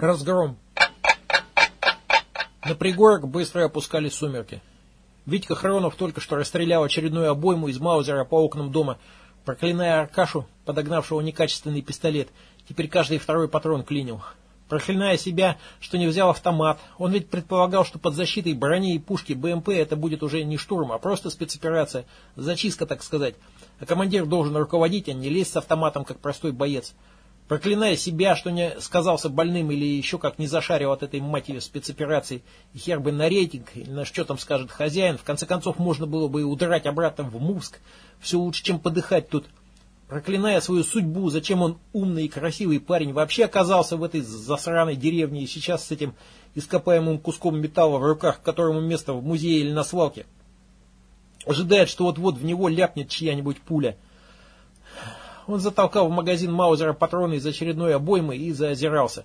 Разгром. На пригорок быстро опускали сумерки. Витька Хронов только что расстрелял очередную обойму из Маузера по окнам дома, проклиная Аркашу, подогнавшего некачественный пистолет. Теперь каждый второй патрон клинил. Проклиная себя, что не взял автомат. Он ведь предполагал, что под защитой брони и пушки БМП это будет уже не штурм, а просто спецоперация. Зачистка, так сказать. А командир должен руководить, а не лезть с автоматом, как простой боец. Проклиная себя, что не сказался больным или еще как не зашарил от этой матери спецоперации, и хер бы на рейтинг, или на что там скажет хозяин, в конце концов можно было бы и удрать обратно в Мувск. Все лучше, чем подыхать тут. Проклиная свою судьбу, зачем он умный и красивый парень вообще оказался в этой засраной деревне и сейчас с этим ископаемым куском металла в руках, которому место в музее или на свалке. Ожидает, что вот-вот в него ляпнет чья-нибудь пуля – он затолкал в магазин Маузера патроны из очередной обоймы и заозирался.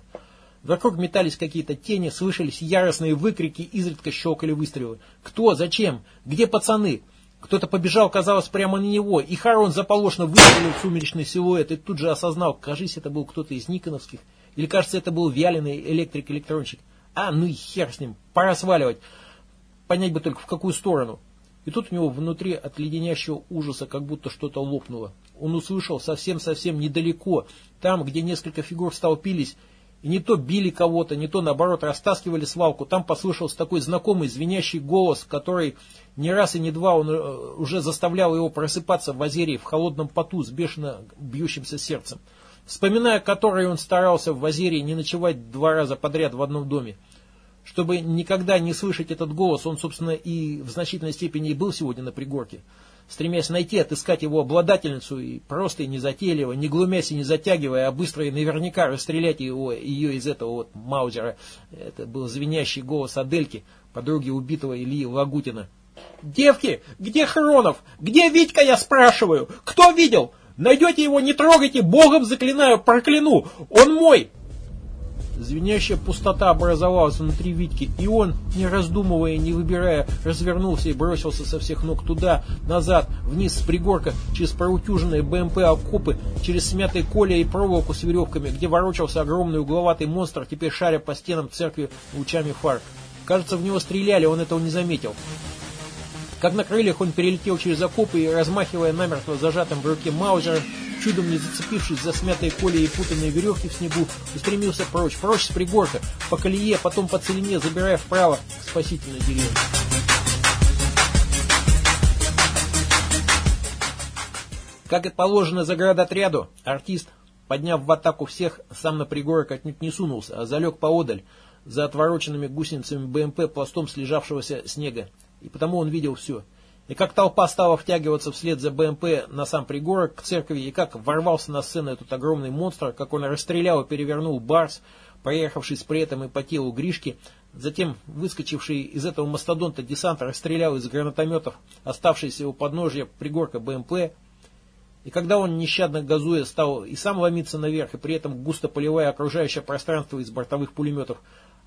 Вокруг метались какие-то тени, слышались яростные выкрики, изредка щелкали выстрелы. Кто? Зачем? Где пацаны? Кто-то побежал, казалось, прямо на него, и Харон заполошно выстрелил в сумеречный силуэт и тут же осознал, кажись, это был кто-то из Никоновских, или, кажется, это был вяленый электрик-электронщик. А, ну и хер с ним, пора сваливать. Понять бы только, в какую сторону. И тут у него внутри от леденящего ужаса как будто что-то лопнуло он услышал совсем-совсем недалеко, там, где несколько фигур столпились, и не то били кого-то, не то, наоборот, растаскивали свалку. Там послышался такой знакомый звенящий голос, который не раз и не два он э, уже заставлял его просыпаться в озере в холодном поту с бешено бьющимся сердцем. Вспоминая который он старался в озере не ночевать два раза подряд в одном доме. Чтобы никогда не слышать этот голос, он, собственно, и в значительной степени и был сегодня на пригорке стремясь найти, отыскать его обладательницу и просто и незатейливо, не глумясь и не затягивая, а быстро и наверняка расстрелять его, ее из этого вот Маузера. Это был звенящий голос Адельки, подруги убитого Ильи Лагутина. «Девки, где Хронов? Где Витька, я спрашиваю? Кто видел? Найдете его, не трогайте, богом заклинаю, прокляну! Он мой!» Звенящая пустота образовалась внутри Витьки, и он, не раздумывая, не выбирая, развернулся и бросился со всех ног туда, назад, вниз с пригорка, через проутюженные БМП окопы, через смятые коля и проволоку с веревками, где ворочался огромный угловатый монстр, теперь шаря по стенам церкви лучами фар. Кажется, в него стреляли, он этого не заметил. Как на крыльях он перелетел через окопы и, размахивая намертво зажатым в руке Маузер, чудом не зацепившись за смятые коли и путанные веревки в снегу, устремился прочь, прочь с пригорка, по колее, потом по целине, забирая вправо к спасительной деревне. Как и положено заградотряду, артист, подняв в атаку всех, сам на пригорок отнюдь не сунулся, а залег поодаль, за отвороченными гусеницами БМП пластом слежавшегося снега. И потому он видел все – и как толпа стала втягиваться вслед за БМП на сам пригорок к церкви, и как ворвался на сцену этот огромный монстр, как он расстрелял и перевернул Барс, проехавший с при этом и по телу Гришки, затем выскочивший из этого мастодонта десант расстрелял из гранатометов оставшиеся у подножья пригорка БМП, и когда он, нещадно газуя, стал и сам ломиться наверх, и при этом густо поливая окружающее пространство из бортовых пулеметов,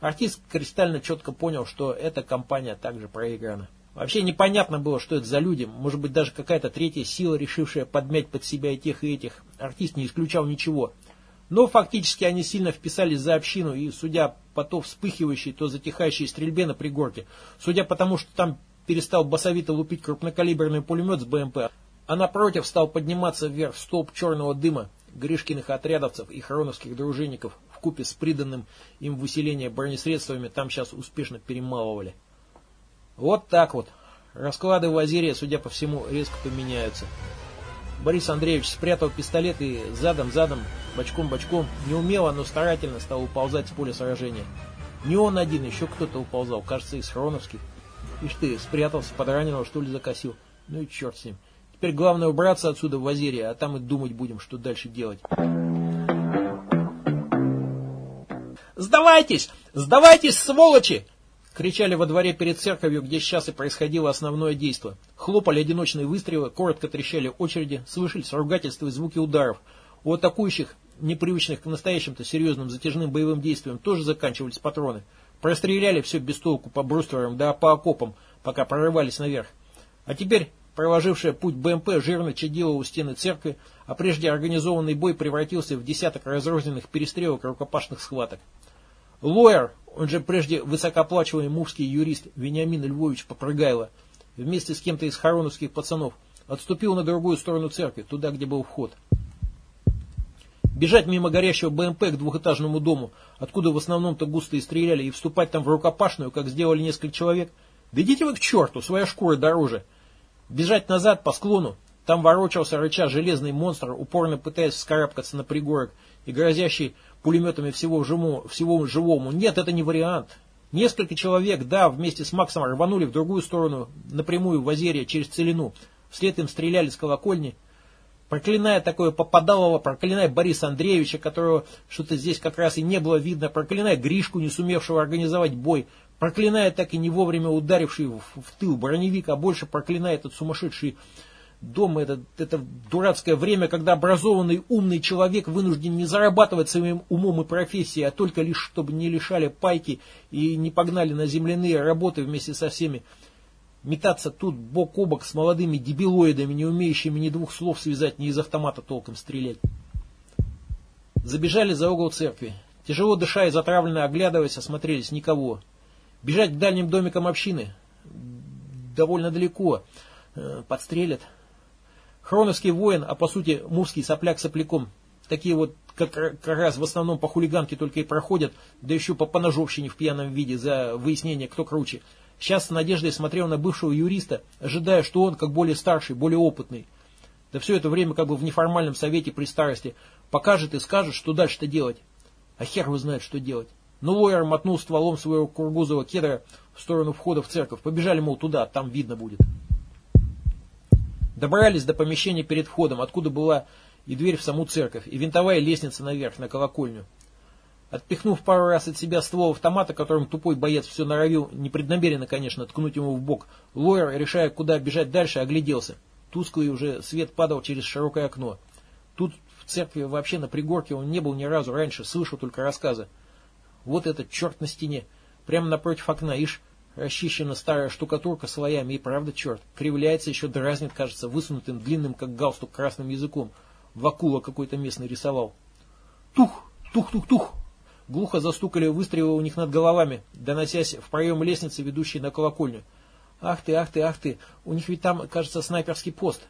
артист кристально четко понял, что эта кампания также проиграна. Вообще непонятно было, что это за люди. Может быть, даже какая-то третья сила, решившая подмять под себя и тех, и этих. Артист не исключал ничего. Но фактически они сильно вписались за общину, и судя по то вспыхивающей, то затихающей стрельбе на пригорке, судя по тому, что там перестал басовито лупить крупнокалиберный пулемет с БМП, а напротив стал подниматься вверх столб черного дыма Гришкиных отрядовцев и хроновских дружинников в купе с приданным им в усиление бронесредствами там сейчас успешно перемалывали. Вот так вот. Расклады в озере, судя по всему, резко поменяются. Борис Андреевич спрятал пистолет и задом-задом, бочком-бочком, неумело, но старательно стал уползать с поля сражения. Не он один, еще кто-то уползал, кажется, из Хроновских. Ишь ты, спрятался, под раненого что ли закосил. Ну и черт с ним. Теперь главное убраться отсюда в озере, а там и думать будем, что дальше делать. «Сдавайтесь! Сдавайтесь, сволочи!» Кричали во дворе перед церковью, где сейчас и происходило основное действо. Хлопали одиночные выстрелы, коротко трещали очереди, слышались ругательства и звуки ударов. У атакующих, непривычных к настоящим-то серьезным затяжным боевым действиям, тоже заканчивались патроны. Простреляли все без толку по брустверам да по окопам, пока прорывались наверх. А теперь проложившая путь БМП жирно чадила у стены церкви, а прежде организованный бой превратился в десяток разрозненных перестрелок и рукопашных схваток. Лоер, он же прежде высокооплачиваемый мужский юрист Вениамин Львович Попрыгайло, вместе с кем-то из хороновских пацанов, отступил на другую сторону церкви, туда, где был вход. Бежать мимо горящего БМП к двухэтажному дому, откуда в основном-то густо и стреляли, и вступать там в рукопашную, как сделали несколько человек. Да идите вы к черту, своя шкура дороже. Бежать назад по склону, там ворочался рыча железный монстр, упорно пытаясь вскарабкаться на пригорок и грозящий пулеметами всего, жему, всего живому. Нет, это не вариант. Несколько человек, да, вместе с Максом рванули в другую сторону, напрямую в Озерье, через Целину. Вслед им стреляли с колокольни. Проклиная такое Попадалово, проклиная Бориса Андреевича, которого что-то здесь как раз и не было видно, проклиная Гришку, не сумевшего организовать бой, проклиная так и не вовремя ударивший в, в тыл броневик, а больше проклиная этот сумасшедший дом, это, это дурацкое время, когда образованный умный человек вынужден не зарабатывать своим умом и профессией, а только лишь, чтобы не лишали пайки и не погнали на земляные работы вместе со всеми Метаться тут бок о бок с молодыми дебилоидами, не умеющими ни двух слов связать, ни из автомата толком стрелять. Забежали за угол церкви. Тяжело дыша и затравленно оглядываясь, осмотрелись никого. Бежать к дальним домикам общины довольно далеко. Э, подстрелят. Хроновский воин, а по сути мурский сопляк сопляком. Такие вот как, как раз в основном по хулиганке только и проходят, да еще по поножовщине в пьяном виде за выяснение, кто круче. Сейчас с надеждой смотрел на бывшего юриста, ожидая, что он, как более старший, более опытный, да все это время как бы в неформальном совете при старости, покажет и скажет, что дальше-то делать. А хер его знает, что делать. Но лоер мотнул стволом своего кургузового кедра в сторону входа в церковь. Побежали, мол, туда, там видно будет. Добрались до помещения перед входом, откуда была и дверь в саму церковь, и винтовая лестница наверх, на колокольню. Отпихнув пару раз от себя ствол автомата, которым тупой боец все норовил, непреднамеренно, конечно, ткнуть ему в бок, Лойер, решая, куда бежать дальше, огляделся. Тусклый уже свет падал через широкое окно. Тут в церкви вообще на пригорке он не был ни разу раньше, слышал только рассказы. Вот этот черт на стене, прямо напротив окна, ишь, расчищена старая штукатурка слоями, и правда черт, кривляется, еще дразнит, кажется, высунутым длинным, как галстук, красным языком. Вакула какой-то местный рисовал. Тух, тух-тух-тух, Глухо застукали выстрелы у них над головами, доносясь в проем лестницы, ведущей на колокольню. «Ах ты, ах ты, ах ты! У них ведь там, кажется, снайперский пост!»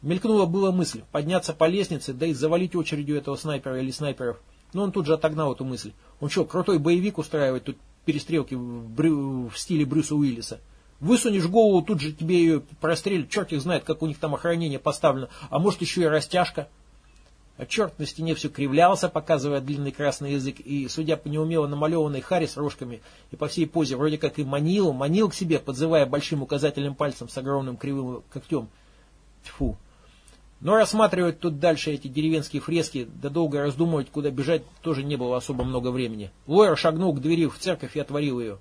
Мелькнула была мысль подняться по лестнице, да и завалить очередью этого снайпера или снайперов. Но он тут же отогнал эту мысль. Он что, крутой боевик устраивает тут перестрелки в, брю... в стиле Брюса Уиллиса? Высунешь голову, тут же тебе ее прострелят, черт их знает, как у них там охранение поставлено, а может еще и растяжка. А черт на стене все кривлялся, показывая длинный красный язык, и, судя по неумело намалеванной харе с рожками и по всей позе, вроде как и манил, манил к себе, подзывая большим указательным пальцем с огромным кривым когтем. Тьфу. Но рассматривать тут дальше эти деревенские фрески, да долго раздумывать, куда бежать, тоже не было особо много времени. Лойер шагнул к двери в церковь и отворил ее.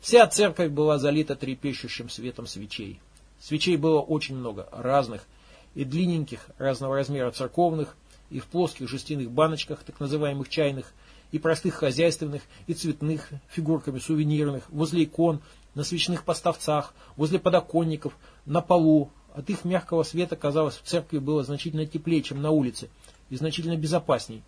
Вся церковь была залита трепещущим светом свечей. Свечей было очень много, разных, и длинненьких, разного размера церковных, и в плоских жестяных баночках, так называемых чайных, и простых хозяйственных, и цветных, фигурками сувенирных, возле икон, на свечных поставцах, возле подоконников, на полу. От их мягкого света, казалось, в церкви было значительно теплее, чем на улице, и значительно безопасней.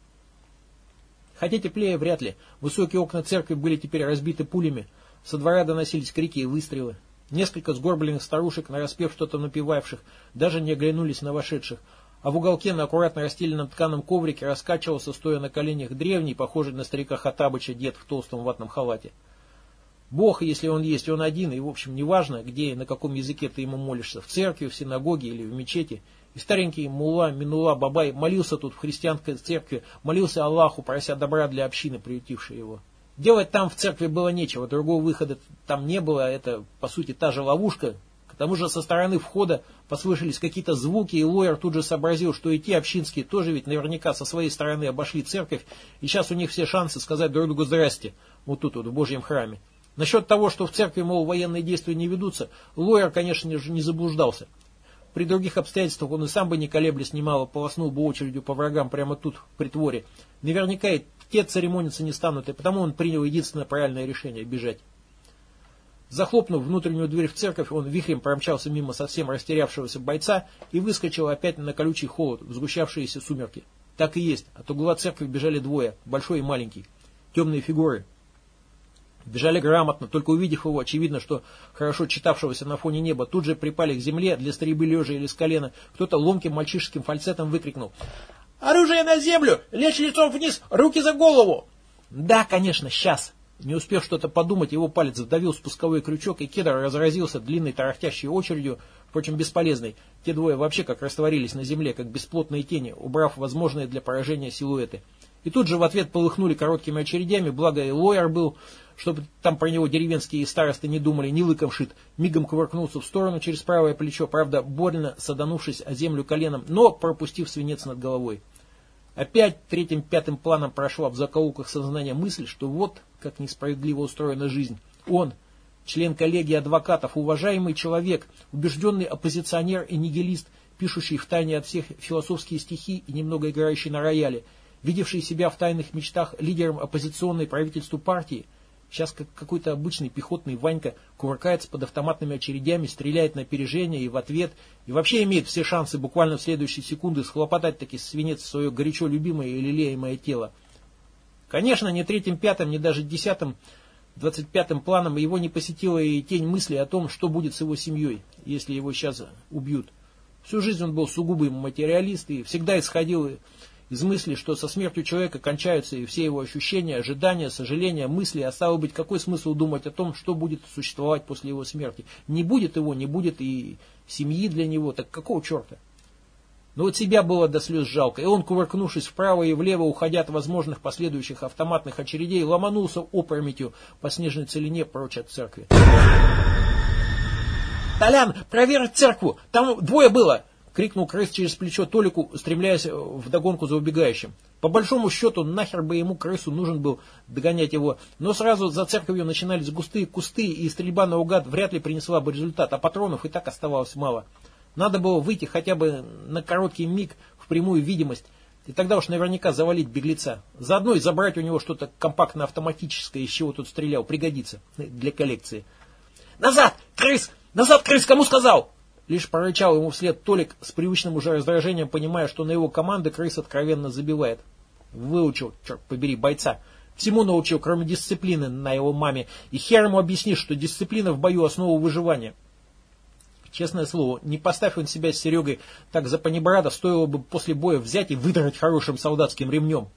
Хотя теплее вряд ли. Высокие окна церкви были теперь разбиты пулями, со двора доносились крики и выстрелы. Несколько сгорбленных старушек, нараспев что-то напевавших, даже не оглянулись на вошедших, а в уголке на аккуратно расстеленном тканом коврике раскачивался, стоя на коленях, древний, похожий на старика Хатабыча, дед в толстом ватном халате. Бог, если он есть, он один, и, в общем, неважно, где и на каком языке ты ему молишься, в церкви, в синагоге или в мечети. И старенький Мула, Минула, Бабай молился тут в христианской церкви, молился Аллаху, прося добра для общины, приютившей его. Делать там в церкви было нечего, другого выхода там не было, это, по сути, та же ловушка, к тому же со стороны входа послышались какие-то звуки, и Лойер тут же сообразил, что и те общинские тоже ведь наверняка со своей стороны обошли церковь, и сейчас у них все шансы сказать друг другу «здрасте», вот тут вот, в Божьем храме. Насчет того, что в церкви, мол, военные действия не ведутся, Лойер, конечно же, не заблуждался. При других обстоятельствах он и сам бы не колеблясь немало полоснул бы очередью по врагам прямо тут, в притворе. Наверняка и те церемониться не станут, и потому он принял единственное правильное решение – бежать. Захлопнув внутреннюю дверь в церковь, он вихрем промчался мимо совсем растерявшегося бойца и выскочил опять на колючий холод, в сгущавшиеся сумерки. Так и есть, от угла церкви бежали двое, большой и маленький. темные фигуры. Бежали грамотно, только увидев его, очевидно, что хорошо читавшегося на фоне неба, тут же припали к земле для стрельбы лежа или с колена. Кто-то ломким мальчишеским фальцетом выкрикнул. «Оружие на землю! Лечь лицом вниз! Руки за голову!» «Да, конечно, сейчас!» Не успев что-то подумать, его палец вдавил спусковой крючок, и кедр разразился длинной тарахтящей очередью, впрочем, бесполезной. Те двое вообще как растворились на земле, как бесплотные тени, убрав возможные для поражения силуэты. И тут же в ответ полыхнули короткими очередями, благо и лоер был, чтобы там про него деревенские старосты не думали, не лыком шит, мигом кувыркнулся в сторону через правое плечо, правда, больно саданувшись о землю коленом, но пропустив свинец над головой. Опять третьим-пятым планом прошла в закоулках сознания мысль, что вот как несправедливо устроена жизнь. Он, член коллегии адвокатов, уважаемый человек, убежденный оппозиционер и нигилист, пишущий в тайне от всех философские стихи и немного играющий на рояле, видевший себя в тайных мечтах лидером оппозиционной правительству партии, Сейчас как какой-то обычный пехотный Ванька кувыркается под автоматными очередями, стреляет на опережение и в ответ, и вообще имеет все шансы буквально в следующие секунды схлопотать таки свинец в свое горячо любимое и лелеемое тело. Конечно, ни третьим, пятым, ни даже десятым, двадцать пятым планом его не посетила и тень мысли о том, что будет с его семьей, если его сейчас убьют. Всю жизнь он был сугубым материалист и всегда исходил из мысли, что со смертью человека кончаются и все его ощущения, ожидания, сожаления, мысли, а стало быть, какой смысл думать о том, что будет существовать после его смерти? Не будет его, не будет и семьи для него, так какого черта? Но вот себя было до слез жалко, и он, кувыркнувшись вправо и влево, уходя от возможных последующих автоматных очередей, ломанулся опрометью по снежной целине прочь от церкви. «Толян, проверь церкву! Там двое было!» Крикнул крыс через плечо Толику, стремляясь в догонку за убегающим. По большому счету, нахер бы ему крысу нужен был догонять его, но сразу за церковью начинались густые кусты, и стрельба наугад вряд ли принесла бы результат, а патронов и так оставалось мало. Надо было выйти хотя бы на короткий миг в прямую видимость, и тогда уж наверняка завалить беглеца. Заодно и забрать у него что-то компактно-автоматическое, из чего тут стрелял, пригодится для коллекции. «Назад! Крыс! Назад, крыс! Кому сказал?» Лишь прорычал ему вслед Толик с привычным уже раздражением, понимая, что на его команды крыс откровенно забивает. Выучил, черт побери, бойца. Всему научил, кроме дисциплины на его маме. И хер ему объяснишь, что дисциплина в бою основа выживания. Честное слово, не поставь он себя с Серегой так за панибрада, стоило бы после боя взять и выдрать хорошим солдатским ремнем.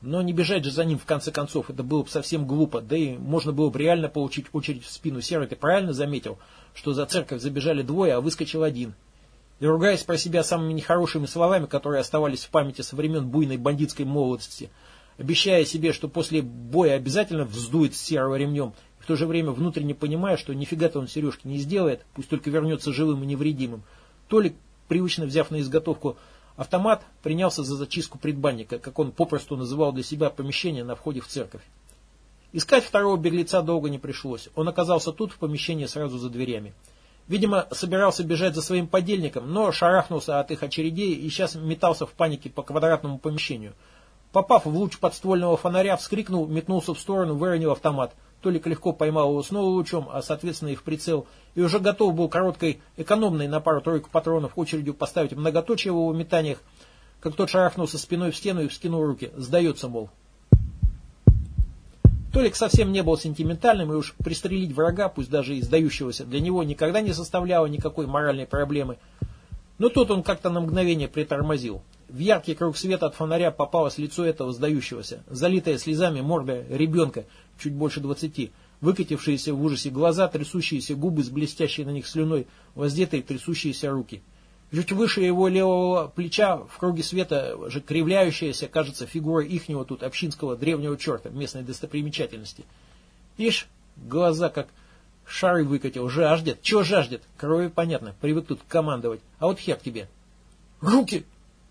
Но не бежать же за ним в конце концов, это было бы совсем глупо, да и можно было бы реально получить очередь в спину. Серый, ты правильно заметил, что за церковь забежали двое, а выскочил один? И ругаясь про себя самыми нехорошими словами, которые оставались в памяти со времен буйной бандитской молодости, обещая себе, что после боя обязательно вздует с серого ремнем, в то же время внутренне понимая, что нифига-то он Сережки не сделает, пусть только вернется живым и невредимым, Толик, привычно взяв на изготовку Автомат принялся за зачистку предбанника, как он попросту называл для себя помещение на входе в церковь. Искать второго беглеца долго не пришлось. Он оказался тут, в помещении, сразу за дверями. Видимо, собирался бежать за своим подельником, но шарахнулся от их очередей и сейчас метался в панике по квадратному помещению. Попав в луч подствольного фонаря, вскрикнул, метнулся в сторону, выронил автомат. Толик легко поймал его снова лучом, а соответственно и в прицел, и уже готов был короткой, экономной на пару-тройку патронов очередью поставить многоточие в его метаниях, как тот шарахнулся спиной в стену и вскинул руки. Сдается, мол. Толик совсем не был сентиментальным, и уж пристрелить врага, пусть даже и сдающегося, для него никогда не составляло никакой моральной проблемы. Но тут он как-то на мгновение притормозил. В яркий круг света от фонаря попалось лицо этого сдающегося, залитое слезами морда ребенка, чуть больше двадцати, выкатившиеся в ужасе глаза, трясущиеся губы с блестящей на них слюной, воздетые трясущиеся руки. Чуть выше его левого плеча, в круге света, же кривляющаяся, кажется, фигура ихнего тут общинского древнего черта, местной достопримечательности. Ишь, глаза как шары выкатил, жаждет. Чего жаждет? Крови понятно, привык тут командовать. А вот хер тебе. Руки!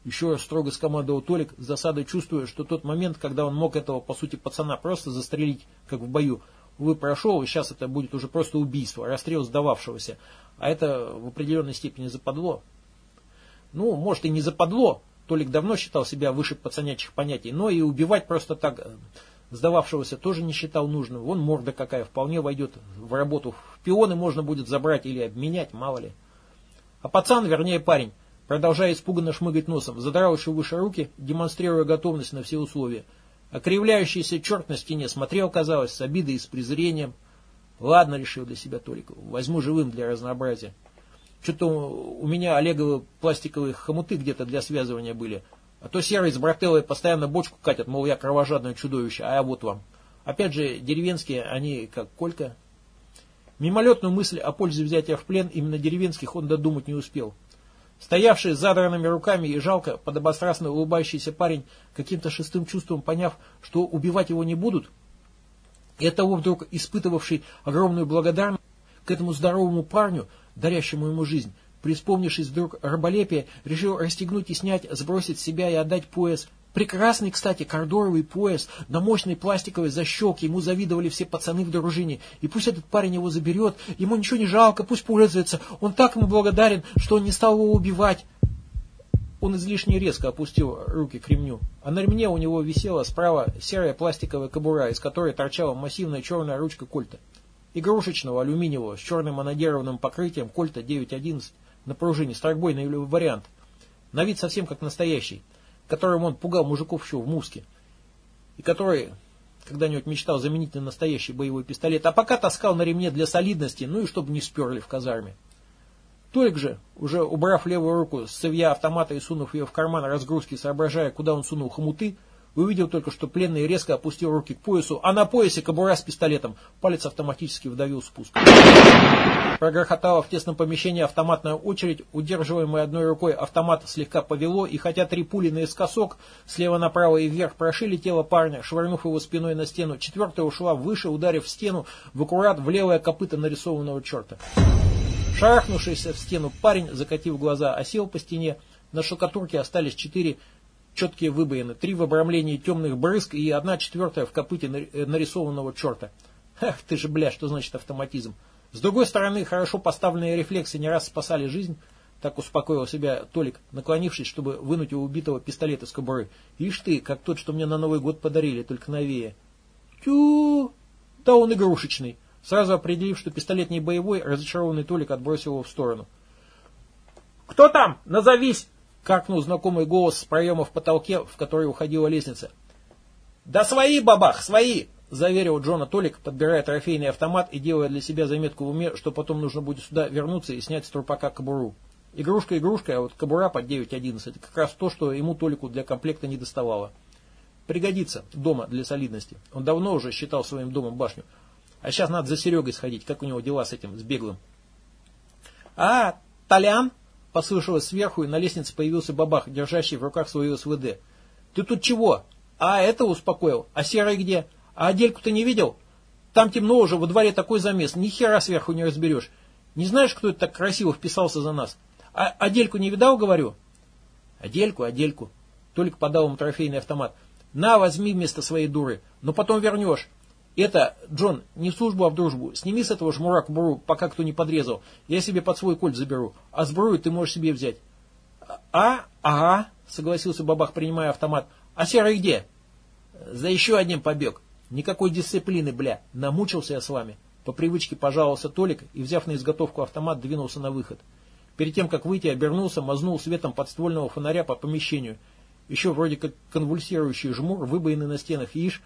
Еще строго скомандовал Толик, с засадой чувствуя, что тот момент, когда он мог этого, по сути, пацана просто застрелить, как в бою, увы, прошел, и сейчас это будет уже просто убийство, расстрел сдававшегося. А это в определенной степени западло. Ну, может и не западло, Толик давно считал себя выше пацанячих понятий, но и убивать просто так э, сдававшегося тоже не считал нужным. Вон морда какая, вполне войдет в работу. В пионы можно будет забрать или обменять, мало ли. А пацан, вернее парень, продолжая испуганно шмыгать носом, задрал еще выше руки, демонстрируя готовность на все условия. Окривляющийся черт на стене смотрел, казалось, с обидой и с презрением. Ладно, решил для себя Толик, возьму живым для разнообразия. Что-то у меня Олеговы пластиковые хомуты где-то для связывания были. А то серый с брателлой постоянно бочку катят, мол, я кровожадное чудовище, а я вот вам. Опять же, деревенские, они как Колька. Мимолетную мысль о пользе взятия в плен именно деревенских он додумать не успел. Стоявший с задранными руками и жалко, подобострастно улыбающийся парень, каким-то шестым чувством поняв, что убивать его не будут, и оттого вдруг испытывавший огромную благодарность к этому здоровому парню, дарящему ему жизнь, Приспомнившись вдруг раболепие, решил расстегнуть и снять, сбросить с себя и отдать пояс. Прекрасный, кстати, кордоровый пояс, на мощной пластиковой защелке, ему завидовали все пацаны в дружине. И пусть этот парень его заберет, ему ничего не жалко, пусть пользуется. Он так ему благодарен, что он не стал его убивать. Он излишне резко опустил руки к ремню, а на ремне у него висела справа серая пластиковая кобура, из которой торчала массивная черная ручка кольта. Игрушечного алюминиевого с черным анодированным покрытием кольта 911 на пружине, страйкбойный вариант. На вид совсем как настоящий, которым он пугал мужиков еще в Муске. И который когда-нибудь мечтал заменить на настоящий боевой пистолет, а пока таскал на ремне для солидности, ну и чтобы не сперли в казарме. Толик же, уже убрав левую руку с цевья автомата и сунув ее в карман разгрузки, соображая, куда он сунул хомуты, Увидел только, что пленный резко опустил руки к поясу, а на поясе кобура с пистолетом. Палец автоматически вдавил спуск. Прогрохотала в тесном помещении автоматная очередь, удерживаемая одной рукой автомат слегка повело, и хотя три пули наискосок, слева направо и вверх прошили тело парня, швырнув его спиной на стену, четвертая ушла выше, ударив в стену, в аккурат в левое копыто нарисованного черта. Шарахнувшийся в стену парень, закатив глаза, осел по стене, на штукатурке остались четыре четкие выбоины, три в обрамлении темных брызг и одна четвертая в копыте э, нарисованного черта. Ах ты же, бля, что значит автоматизм. С другой стороны, хорошо поставленные рефлексы не раз спасали жизнь, так успокоил себя Толик, наклонившись, чтобы вынуть у убитого пистолет из кобуры. Ишь ты, как тот, что мне на Новый год подарили, только новее. Тю, да он игрушечный. Сразу определив, что пистолет не боевой, разочарованный Толик отбросил его в сторону. «Кто там? Назовись!» Каркнул знакомый голос с проема в потолке, в который уходила лестница. «Да свои, бабах, свои!» заверил Джона Толик, подбирая трофейный автомат и делая для себя заметку в уме, что потом нужно будет сюда вернуться и снять с трупака кобуру. Игрушка игрушка, а вот кобура под 9.11 это как раз то, что ему Толику для комплекта не доставало. Пригодится дома для солидности. Он давно уже считал своим домом башню. А сейчас надо за Серегой сходить, как у него дела с этим, с беглым. «А, Толян?» Послышалось сверху, и на лестнице появился бабах, держащий в руках свою СВД. «Ты тут чего? А, это успокоил. А серый где? А Адельку ты не видел? Там темно уже, во дворе такой замес, ни хера сверху не разберешь. Не знаешь, кто это так красиво вписался за нас? А Адельку не видал, говорю?» «Адельку, Адельку». Толик подал ему трофейный автомат. «На, возьми вместо своей дуры, но потом вернешь. Это, Джон, не в службу, а в дружбу. Сними с этого жмура кобуру, пока кто не подрезал. Я себе под свой кольт заберу. А сбрую ты можешь себе взять. А, ага, согласился бабах, принимая автомат. А серый где? За еще одним побег. Никакой дисциплины, бля. Намучился я с вами. По привычке пожаловался Толик и, взяв на изготовку автомат, двинулся на выход. Перед тем, как выйти, обернулся, мазнул светом подствольного фонаря по помещению. Еще вроде как конвульсирующий жмур, выбоины на стенах, ишь,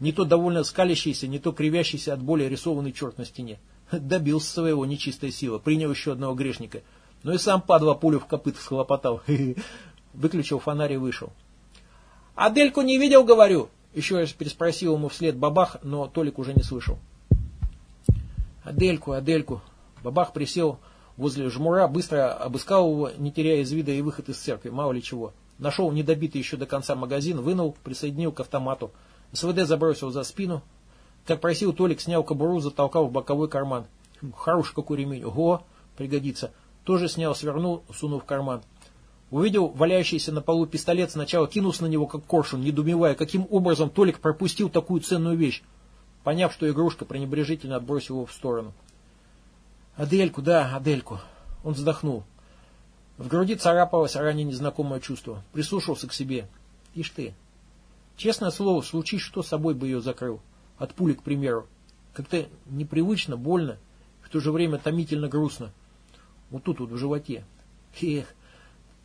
не то довольно скалящийся, не то кривящийся от боли рисованный черт на стене. Добился своего нечистой силы, принял еще одного грешника. Но и сам падла пулю в копыт схлопотал. Выключил фонарь и вышел. «Адельку не видел, говорю?» Еще раз переспросил ему вслед Бабах, но Толик уже не слышал. «Адельку, Адельку!» Бабах присел возле жмура, быстро обыскал его, не теряя из вида и выход из церкви, мало ли чего. Нашел недобитый еще до конца магазин, вынул, присоединил к автомату. СВД забросил за спину. Как просил, Толик снял кобуру, затолкал в боковой карман. Хороший какой ремень. Ого, пригодится. Тоже снял, свернул, сунул в карман. Увидел валяющийся на полу пистолет, сначала кинулся на него, как коршун, недоумевая, каким образом Толик пропустил такую ценную вещь. Поняв, что игрушка, пренебрежительно отбросил его в сторону. «Адельку, да, Адельку». Он вздохнул. В груди царапалось ранее незнакомое чувство. Прислушался к себе. Ишь ты, Честное слово, случись что, собой бы ее закрыл. От пули, к примеру. Как-то непривычно, больно, в то же время томительно грустно. Вот тут вот в животе. Эх,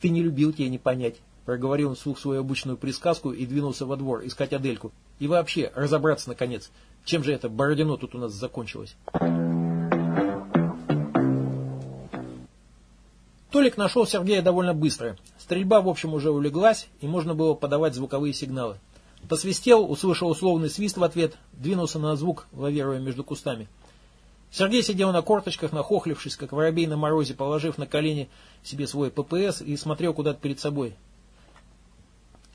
ты не любил, тебе не понять. проговорил он вслух свою обычную присказку и двинулся во двор искать Адельку. И вообще, разобраться наконец, чем же это Бородино тут у нас закончилось. Толик нашел Сергея довольно быстро. Стрельба, в общем, уже улеглась, и можно было подавать звуковые сигналы. Посвистел, услышал условный свист в ответ, двинулся на звук, лавируя между кустами. Сергей сидел на корточках, нахохлившись, как воробей на морозе, положив на колени себе свой ППС и смотрел куда-то перед собой.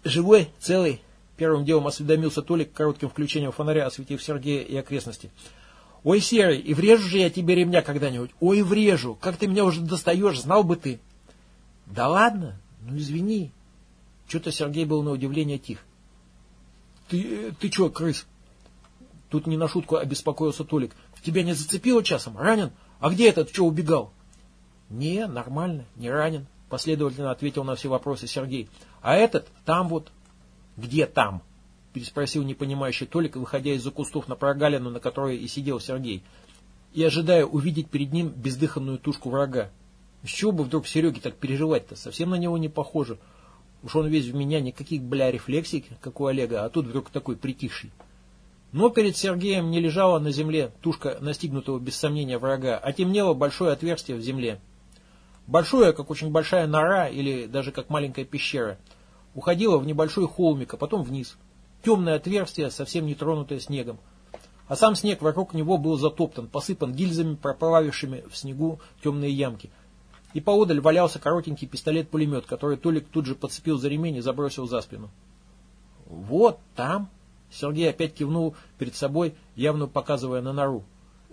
«Живой? Целый?» Первым делом осведомился Толик коротким включением фонаря, осветив Сергея и окрестности. «Ой, Серый, и врежу же я тебе ремня когда-нибудь! Ой, врежу! Как ты меня уже достаешь, знал бы ты!» «Да ладно? Ну, извини!» Что-то Сергей был на удивление тих. «Ты, ты что, крыс?» Тут не на шутку обеспокоился Толик. «Тебя не зацепило часом? Ранен? А где этот, что убегал?» «Не, нормально, не ранен», последовательно ответил на все вопросы Сергей. «А этот там вот». «Где там?» переспросил непонимающий Толик, выходя из-за кустов на прогалину, на которой и сидел Сергей, и ожидая увидеть перед ним бездыханную тушку врага. С чего бы вдруг Сереге так переживать-то? Совсем на него не похоже. Уж он весь в меня, никаких, бля, рефлексий, как у Олега, а тут вдруг такой притихший. Но перед Сергеем не лежала на земле тушка настигнутого без сомнения врага, а темнело большое отверстие в земле. Большое, как очень большая нора или даже как маленькая пещера. Уходило в небольшой холмик, а потом вниз. Темное отверстие, совсем не тронутое снегом. А сам снег вокруг него был затоптан, посыпан гильзами, проплавившими в снегу темные ямки. И поодаль валялся коротенький пистолет-пулемет, который Толик тут же подцепил за ремень и забросил за спину. «Вот там!» Сергей опять кивнул перед собой, явно показывая на нору.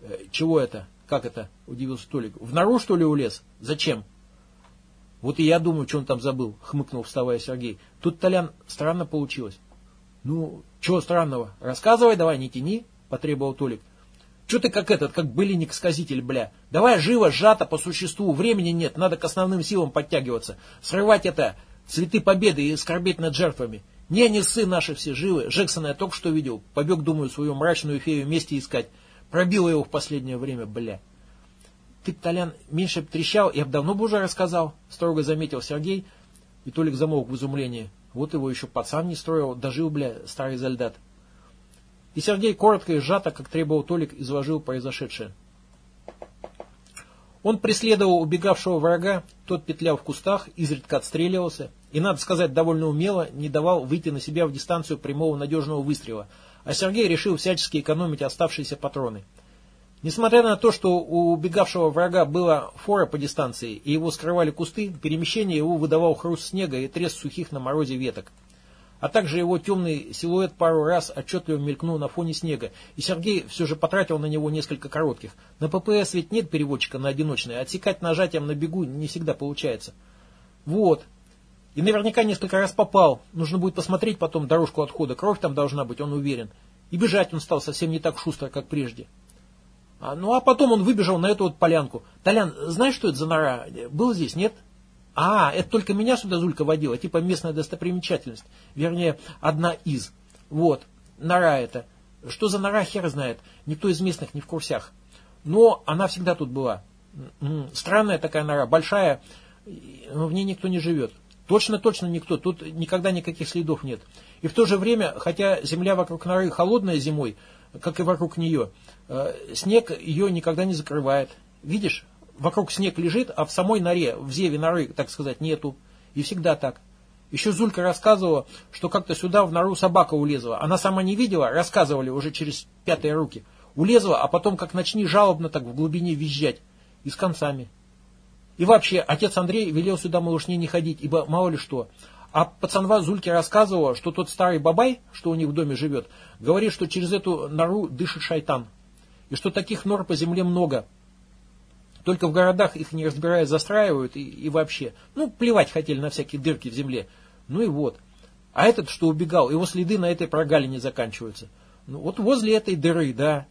«Э, «Чего это? Как это?» – удивился Толик. «В нору, что ли, улез? Зачем?» «Вот и я думаю, что он там забыл», – хмыкнул, вставая Сергей. «Тут, Толян, странно получилось». «Ну, чего странного? Рассказывай давай, не тяни», – потребовал Толик. Че ты как этот, как былиник-сказитель, бля? Давай живо, сжато, по существу. Времени нет, надо к основным силам подтягиваться. Срывать это, цветы победы и скорбеть над жертвами. Не, не сы наши все живы. Джексона я только что видел. Побег, думаю, свою мрачную фею вместе искать. Пробила его в последнее время, бля. Ты, Толян, меньше б трещал, я бы давно бы уже рассказал, строго заметил Сергей. И Толик замолк в изумлении. Вот его еще пацан не строил, дожил, бля, старый зальдат. И Сергей коротко и сжато, как требовал Толик, изложил произошедшее. Он преследовал убегавшего врага, тот петлял в кустах, изредка отстреливался, и, надо сказать, довольно умело не давал выйти на себя в дистанцию прямого надежного выстрела, а Сергей решил всячески экономить оставшиеся патроны. Несмотря на то, что у убегавшего врага была фора по дистанции и его скрывали кусты, перемещение его выдавал хруст снега и треск сухих на морозе веток а также его темный силуэт пару раз отчетливо мелькнул на фоне снега, и Сергей все же потратил на него несколько коротких. На ППС ведь нет переводчика на одиночный, отсекать нажатием на бегу не всегда получается. Вот. И наверняка несколько раз попал. Нужно будет посмотреть потом дорожку отхода. Кровь там должна быть, он уверен. И бежать он стал совсем не так шустро, как прежде. А, ну а потом он выбежал на эту вот полянку. Толян, знаешь, что это за нора? Был здесь, нет? А, это только меня сюда Зулька водила, типа местная достопримечательность. Вернее, одна из. Вот, нора это. Что за нора, хер знает. Никто из местных не в курсях. Но она всегда тут была. Странная такая нора, большая, но в ней никто не живет. Точно-точно никто, тут никогда никаких следов нет. И в то же время, хотя земля вокруг норы холодная зимой, как и вокруг нее, э, снег ее никогда не закрывает. Видишь, вокруг снег лежит, а в самой норе, в зеве норы, так сказать, нету. И всегда так. Еще Зулька рассказывала, что как-то сюда в нору собака улезла. Она сама не видела, рассказывали уже через пятые руки. Улезла, а потом как начни жалобно так в глубине визжать. И с концами. И вообще, отец Андрей велел сюда малышне не ходить, ибо мало ли что. А пацанва Зульке рассказывала, что тот старый бабай, что у них в доме живет, говорит, что через эту нору дышит шайтан. И что таких нор по земле много. Только в городах их не разбирая застраивают и, и вообще. Ну, плевать хотели на всякие дырки в земле. Ну и вот. А этот, что убегал, его следы на этой прогалине заканчиваются. Ну вот возле этой дыры, да.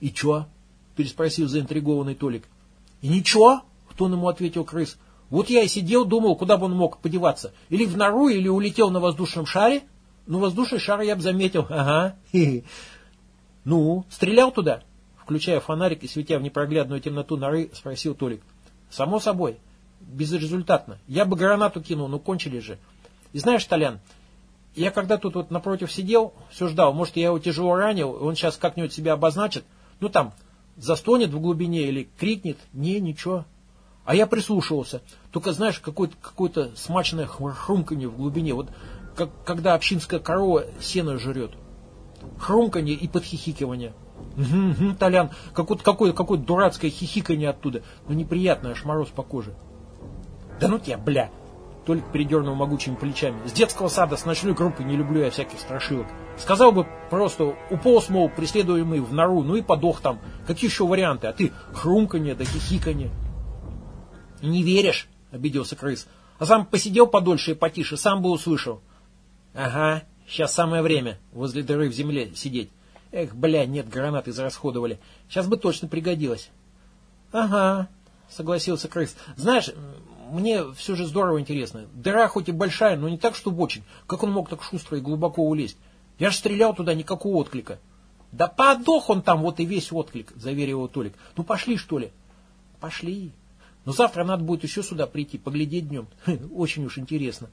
И чё? Переспросил заинтригованный Толик. И ничего, кто он ему ответил крыс. Вот я и сидел, думал, куда бы он мог подеваться. Или в нору, или улетел на воздушном шаре. Ну, воздушный шар я бы заметил. Ага. Ну, стрелял туда? Включая фонарик и светя в непроглядную темноту норы, спросил Толик. Само собой. Безрезультатно. Я бы гранату кинул, но кончили же. И знаешь, Толян, я когда тут вот напротив сидел, все ждал, может, я его тяжело ранил, он сейчас как-нибудь себя обозначит, ну там, застонет в глубине или крикнет, не, ничего. А я прислушивался. Только, знаешь, какое-то какое смачное хрумканье в глубине. Вот как, когда общинская корова сено жрет. Хрумканье и подхихикивание. Угу, угу, Толян, какое-то какое, какое дурацкое хихиканье оттуда. Ну, неприятно, аж мороз по коже. Да ну тебя, бля. Толик передернул могучими плечами. С детского сада, с ночной группы не люблю я всяких страшилок. Сказал бы просто, уполз, мол, преследуемый в нору, ну и подох там. Какие еще варианты? А ты хрумканье да хихиканье. Не веришь? Обиделся крыс. А сам посидел подольше и потише, сам бы услышал. Ага, сейчас самое время возле дыры в земле сидеть. Эх, бля, нет, гранаты израсходовали. Сейчас бы точно пригодилось. Ага, согласился крыс. Знаешь, мне все же здорово интересно. Дыра хоть и большая, но не так, чтобы очень. Как он мог так шустро и глубоко улезть? Я же стрелял туда, никакого отклика. Да подох он там, вот и весь отклик, заверил его Толик. Ну пошли, что ли? Пошли. Но завтра надо будет еще сюда прийти, поглядеть днем. Очень уж интересно.